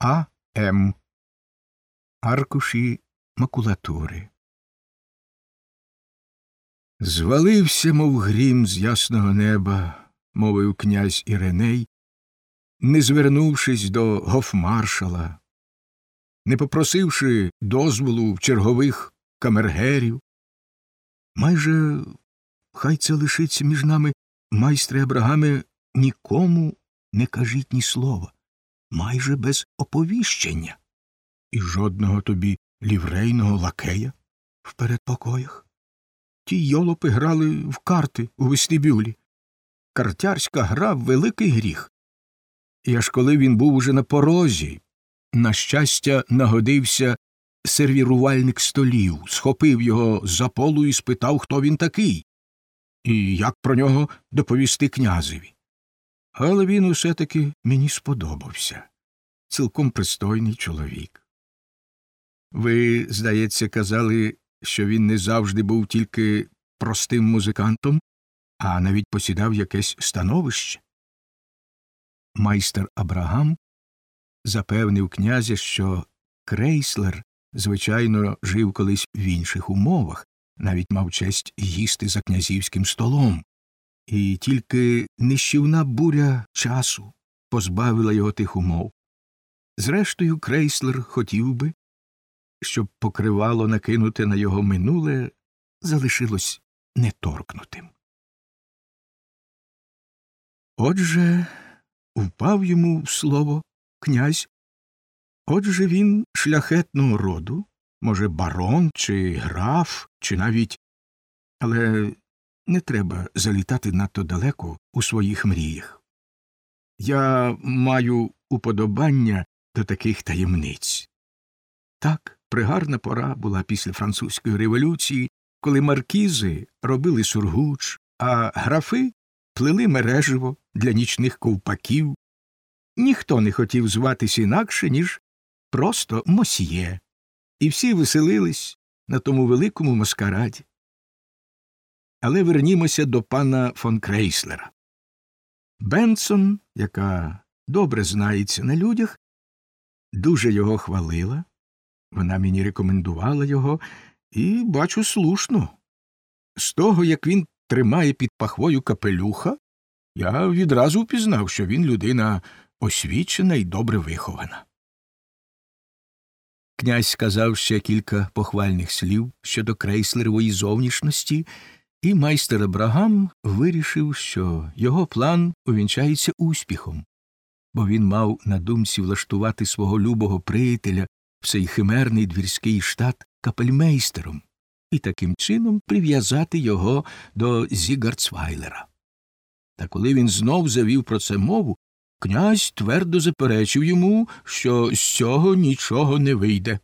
А. М. Аркуші макулатури. Звалився, мов грім з ясного неба, мовив князь Іреней, не звернувшись до гофмаршала, не попросивши дозволу чергових камергерів. Майже хай це лишиться між нами, майстре Абрагаме, нікому не кажіть ні слова, майже без оповіщення, і жодного тобі ліврейного лакея в передпокоях. Ті йолопи грали в карти у вестибюлі. Картярська гра великий гріх. І аж коли він був уже на порозі, на щастя, нагодився сервірувальник столів, схопив його за полу і спитав, хто він такий, і як про нього доповісти князеві. Але він усе таки мені сподобався цілком пристойний чоловік. Ви, здається, казали, що він не завжди був тільки простим музикантом, а навіть посідав якесь становище. Майстер Абрагам запевнив князя, що крейслер, звичайно, жив колись в інших умовах, навіть мав честь їсти за князівським столом, і тільки нищівна буря часу позбавила його тих умов. Зрештою, крейслер хотів би, щоб покривало накинуте на його минуле залишилось неторкнутим. Отже, впав йому в слово князь, отже він шляхетного роду, може, барон, чи граф, чи навіть. Але не треба залітати надто далеко у своїх мріях. Я маю уподобання до таких таємниць. Так, пригарна пора була після французької революції, коли маркізи робили сургуч, а графи плели мереживо для нічних ковпаків. Ніхто не хотів зватися інакше, ніж просто мосьє, і всі веселились на тому великому маскараді. Але вернімося до пана фон Крейслера. Бенсон, яка добре знається на людях, дуже його хвалила, вона мені рекомендувала його, і бачу слушно. З того, як він тримає під пахвою капелюха, я відразу впізнав, що він людина освічена і добре вихована. Князь сказав ще кілька похвальних слів щодо крейслерової зовнішності, і майстер Абрагам вирішив, що його план увінчається успіхом, бо він мав на думці влаштувати свого любого приятеля в цей химерний двірський штат капельмейстером і таким чином прив'язати його до Зігарцвайлера. Та коли він знов завів про це мову, князь твердо заперечив йому, що з цього нічого не вийде.